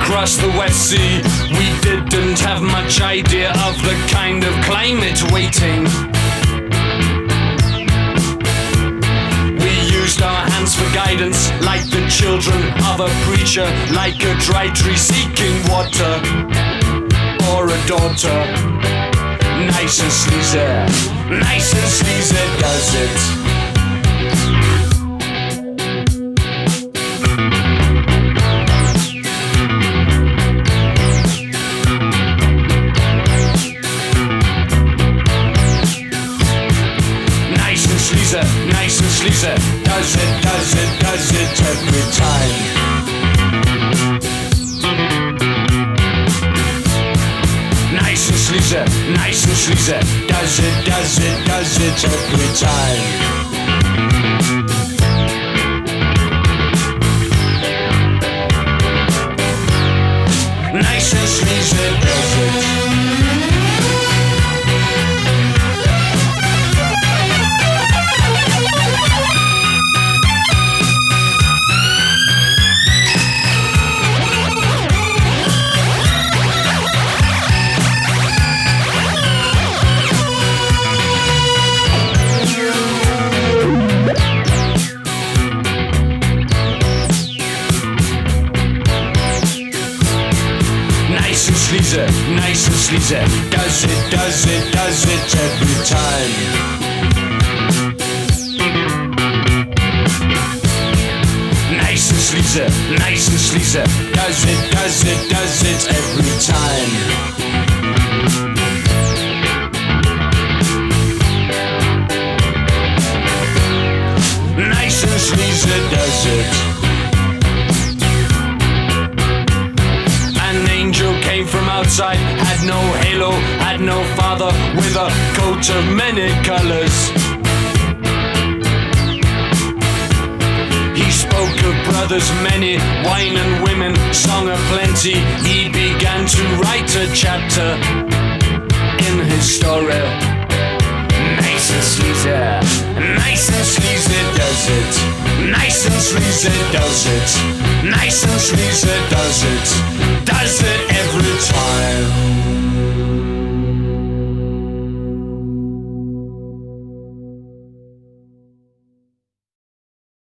across the West Sea. We didn't have much idea of the kind of climate waiting. We used our hands for guidance, like the children of a preacher, like a dry tree seeking water, or a daughter. Nice and sleazy, nice and sleazy does it. Nice and sleazy, nice and sleazy. Does it, does it, does it every time. Nice and sleazy, nice and sleazy. Does it, does it, does it every time. Nice and sleazy, nice and sleazy. Does it, does it, does it every time. Outside, had no halo, had no father, with a coat of many colors. He spoke of brothers many, wine and women, song of plenty. He began to write a chapter in his story. Nice and sleazy, nice and sleazy does it. Nice and sleazy does it. Nice and sleazy does it. Does